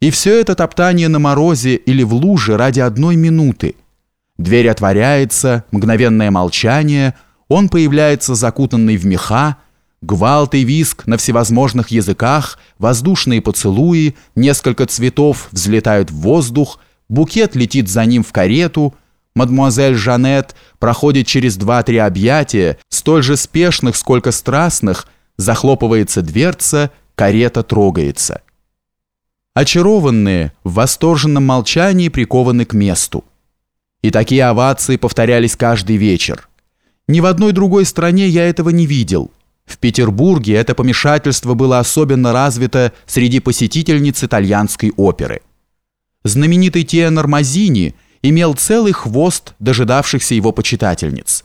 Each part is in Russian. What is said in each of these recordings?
И все это топтание на морозе или в луже ради одной минуты. Дверь отворяется, мгновенное молчание, он появляется закутанный в меха, гвалт и виск на всевозможных языках, воздушные поцелуи, несколько цветов взлетают в воздух, букет летит за ним в карету, мадемуазель Жанет проходит через два-три объятия, столь же спешных, сколько страстных, захлопывается дверца, карета трогается. Очарованные, в восторженном молчании прикованы к месту. И такие овации повторялись каждый вечер. Ни в одной другой стране я этого не видел. В Петербурге это помешательство было особенно развито среди посетительниц итальянской оперы. Знаменитый тенор Мазини имел целый хвост дожидавшихся его почитательниц.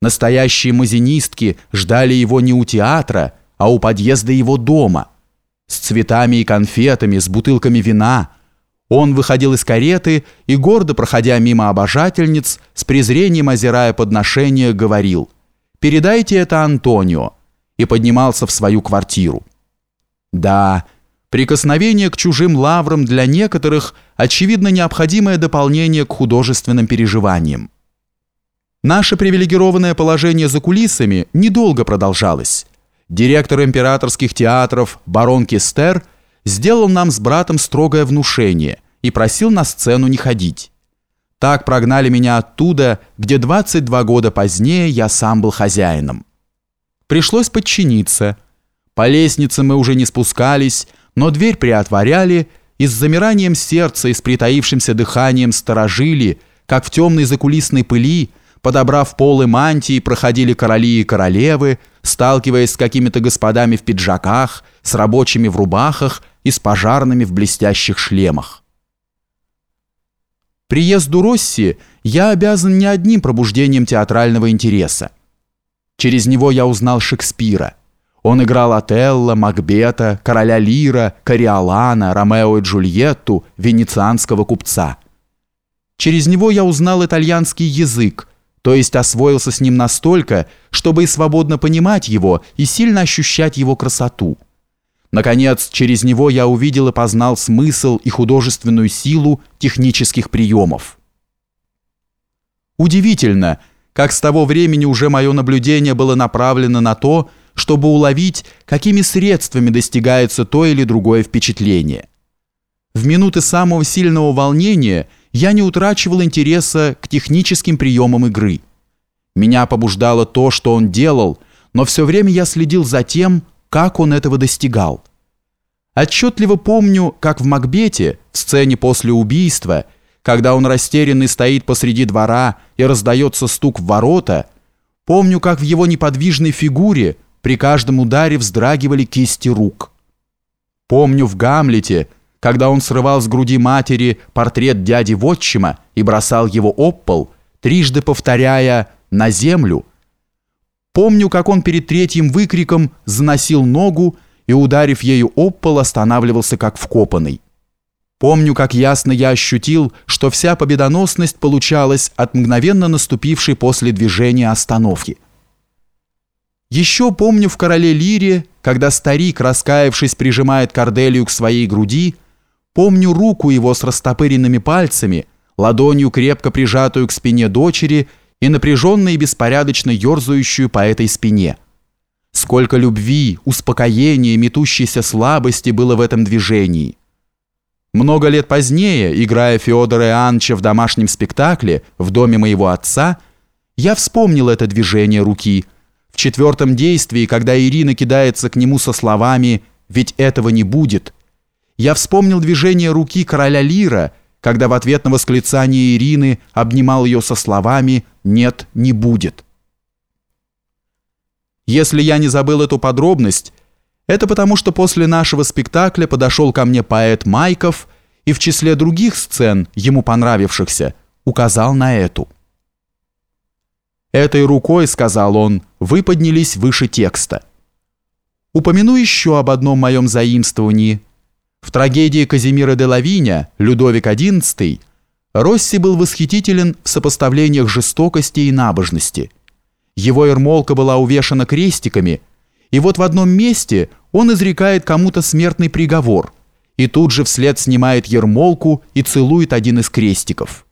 Настоящие мазинистки ждали его не у театра, а у подъезда его дома – с цветами и конфетами, с бутылками вина. Он выходил из кареты и, гордо проходя мимо обожательниц, с презрением озирая подношение, говорил «Передайте это Антонио» и поднимался в свою квартиру. Да, прикосновение к чужим лаврам для некоторых очевидно необходимое дополнение к художественным переживаниям. Наше привилегированное положение за кулисами недолго продолжалось директор императорских театров барон Кистер сделал нам с братом строгое внушение и просил на сцену не ходить. Так прогнали меня оттуда, где 22 года позднее я сам был хозяином. Пришлось подчиниться. По лестнице мы уже не спускались, но дверь приотворяли и с замиранием сердца и с притаившимся дыханием сторожили, как в темной закулисной пыли, подобрав полы мантии, проходили короли и королевы, сталкиваясь с какими-то господами в пиджаках, с рабочими в рубахах и с пожарными в блестящих шлемах. Приезду Росси я обязан не одним пробуждением театрального интереса. Через него я узнал Шекспира. Он играл Отелло, Макбета, короля Лира, Кориолана, Ромео и Джульетту, венецианского купца. Через него я узнал итальянский язык, то есть освоился с ним настолько, чтобы и свободно понимать его, и сильно ощущать его красоту. Наконец, через него я увидел и познал смысл и художественную силу технических приемов. Удивительно, как с того времени уже мое наблюдение было направлено на то, чтобы уловить, какими средствами достигается то или другое впечатление. В минуты самого сильного волнения – я не утрачивал интереса к техническим приемам игры. Меня побуждало то, что он делал, но все время я следил за тем, как он этого достигал. Отчетливо помню, как в «Макбете», в сцене после убийства, когда он растерянный стоит посреди двора и раздается стук в ворота, помню, как в его неподвижной фигуре при каждом ударе вздрагивали кисти рук. Помню в «Гамлете», когда он срывал с груди матери портрет дяди Вотчима и бросал его об пол, трижды повторяя «на землю». Помню, как он перед третьим выкриком заносил ногу и, ударив ею об пол, останавливался как вкопанный. Помню, как ясно я ощутил, что вся победоносность получалась от мгновенно наступившей после движения остановки. Еще помню в «Короле Лире», когда старик, раскаявшись, прижимает Корделию к своей груди, Помню руку его с растопыренными пальцами, ладонью крепко прижатую к спине дочери и напряженно и беспорядочно ерзающую по этой спине. Сколько любви, успокоения, метущейся слабости было в этом движении. Много лет позднее, играя Феодора Иоанновича в домашнем спектакле в доме моего отца, я вспомнил это движение руки. В четвертом действии, когда Ирина кидается к нему со словами «Ведь этого не будет», я вспомнил движение руки короля Лира, когда в ответ на восклицание Ирины обнимал ее со словами «нет, не будет». Если я не забыл эту подробность, это потому, что после нашего спектакля подошел ко мне поэт Майков и в числе других сцен, ему понравившихся, указал на эту. «Этой рукой, — сказал он, — вы поднялись выше текста. Упомяну еще об одном моем заимствовании — в трагедии Казимира де Лавиня «Людовик XI» Росси был восхитителен в сопоставлениях жестокости и набожности. Его ермолка была увешана крестиками, и вот в одном месте он изрекает кому-то смертный приговор, и тут же вслед снимает ермолку и целует один из крестиков.